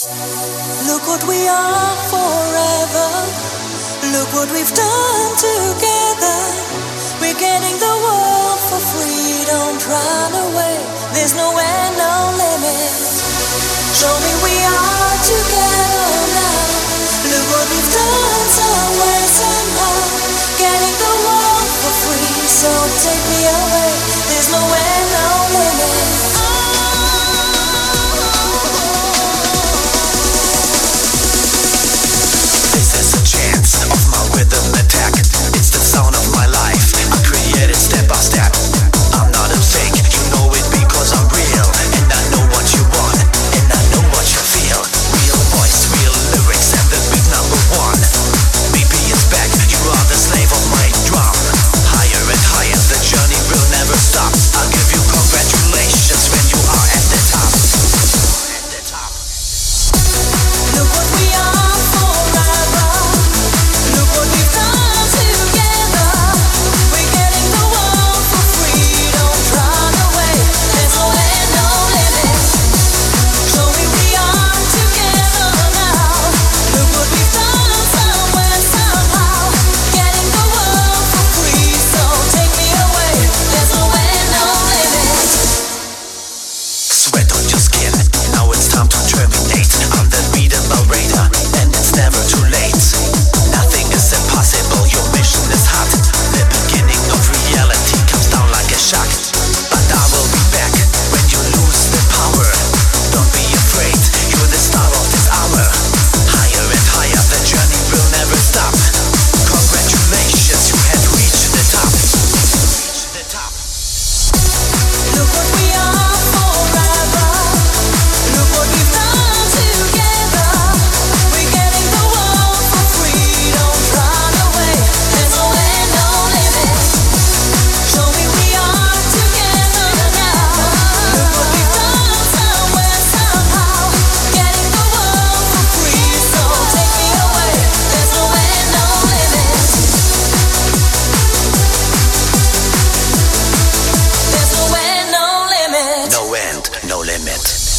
Look what we are forever. Look what we've done together. We're getting the world for free. Don't run away. There's no end, no limit. Show me we are together now. Look what we've done somewhere, somehow. Getting the world for free. So take me away. Limit.